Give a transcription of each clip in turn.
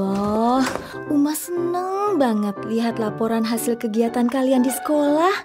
Allah, Uma seneng banget lihat laporan hasil kegiatan kalian di sekolah.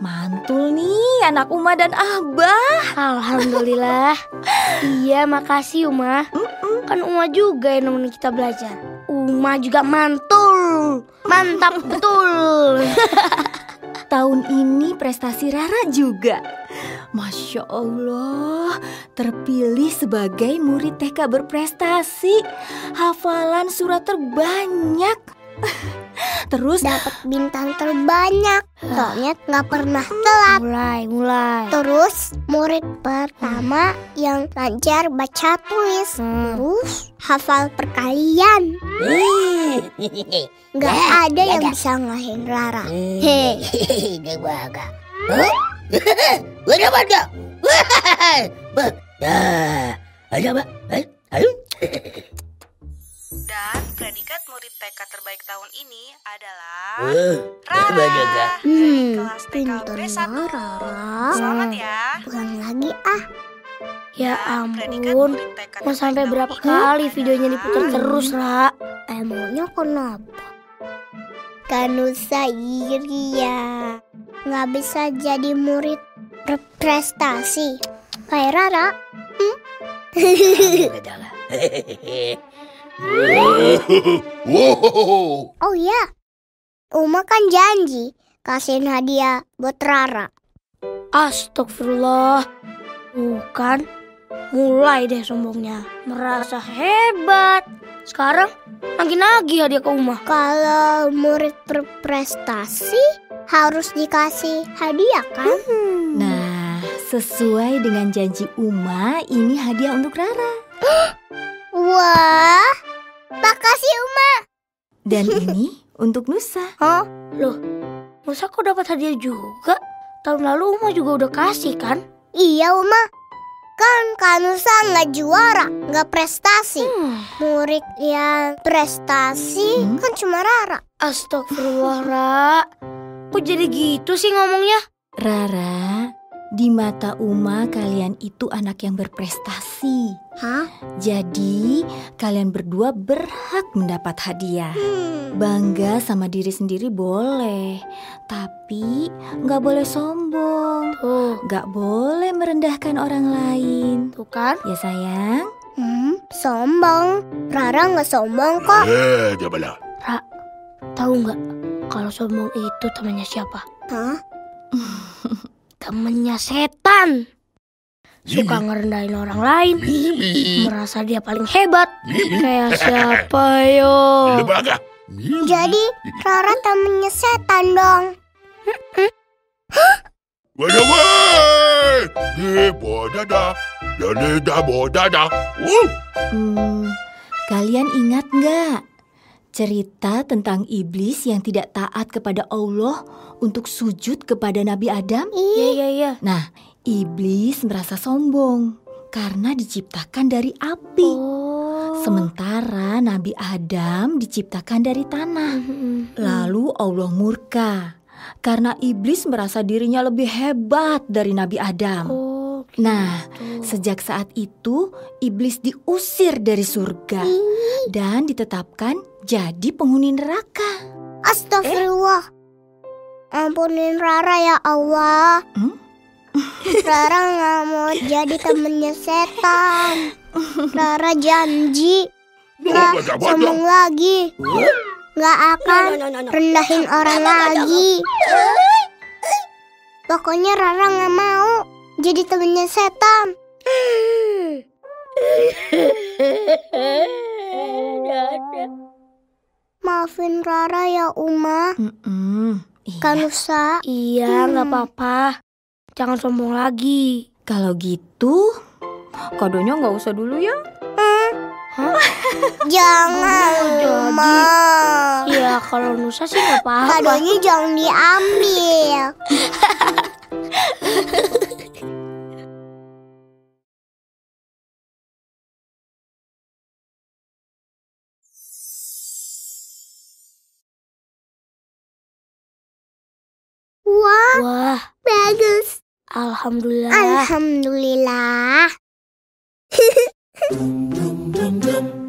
Mantul nih anak Uma dan Abah. Alhamdulillah. iya, makasih Uma. Kan Uma juga yang nemenin kita belajar. Uma juga mantul. Mantap betul. Tahun ini prestasi Rara juga. Masya Allah, terpilih sebagai murid TK berprestasi. Hafalan surat terbanyak. Terus Dapat bintang terbanyak. Soalnya nggak pernah telat. mulai, mulai. Terus murid pertama yang lancar baca tulis. Hmm. Terus hafal perkalian. Nggak ada yang bisa ngalahin Rara. Hei. Dewaga. Nah, ada apa? Ayo. Dan predikat murid TK terbaik tahun ini adalah Eh, Rara Hmm, kelas TK pinternya B1. Rara. Selamat ya. Bukan lagi ah. Ya ampun. Mau sampai berapa kali videonya diputar terus, Ra? Emangnya kenapa? Kanusa Iria nggak bisa jadi murid berprestasi kayak Rara. Wow. Oh iya, Uma kan janji kasihin hadiah buat Rara. Astagfirullah. Bukan. Mulai deh sombongnya. Merasa hebat. Sekarang nagih-nagih hadiah ke Uma. Kalau murid berprestasi harus dikasih hadiah kan? Nah, sesuai dengan janji Uma, ini hadiah untuk Rara. Wah, makasih Uma. Dan ini untuk Nusa. Hah? Loh, masa kok dapat hadiah juga? Tahun lalu Uma juga udah kasih kan? Iya Uma, kan Kanusa nggak juara, nggak prestasi. Hmm. Murid yang prestasi Hmm? kan cuma Rara. Astagfirullah, Ra. Kok jadi gitu sih ngomongnya? Rara, di mata Uma kalian itu anak yang berprestasi. Hah? Jadi, kalian berdua berhak mendapat hadiah. Hmm. Bangga sama diri sendiri boleh, tapi nggak boleh sombong. Tuh, Nggak boleh merendahkan orang lain. tuh kan? Ya sayang? Hmm, sombong. Rara nggak sombong kok. Eh, jabala. Tahu nggak kalau sombong itu temannya siapa? Hah? Temennya setan. Suka ngerendahin orang lain. Merasa dia paling hebat. Kayak siapa yo? Jadi Rara temennya setan dong. Di bodada. Bodada. Wuh. Hmm, kalian ingat nggak cerita tentang iblis yang tidak taat kepada Allah untuk sujud kepada Nabi Adam? Iya iya iya. Nah, iblis merasa sombong karena diciptakan dari api. Oh. Sementara Nabi Adam diciptakan dari tanah. Hmm. Lalu Allah murka karena iblis merasa dirinya lebih hebat dari Nabi Adam. Oh. Nah, gitu. sejak saat itu iblis diusir dari surga dan ditetapkan jadi penghuni neraka. Astagfirullah. Ampunin Rara ya Allah. Hmm? Rara nggak mau jadi temennya setan. Rara janji nggak sombong lagi. Nggak akan rendahin orang lagi. Pokoknya Rara nggak mau jadi temennya setan. Maafin Rara ya Uma. Mm-mm, iya. Kanusa. Iya, nggak apa-apa. Jangan sombong lagi. Kalau gitu, kadonya nggak usah dulu ya. Jangan, jadi. Ma. Ya kalau Nusa sih nggak apa-apa. Kadonya jangan diambil. Wah, Wah, bagus. alhamdulillah. Alhamdulillah.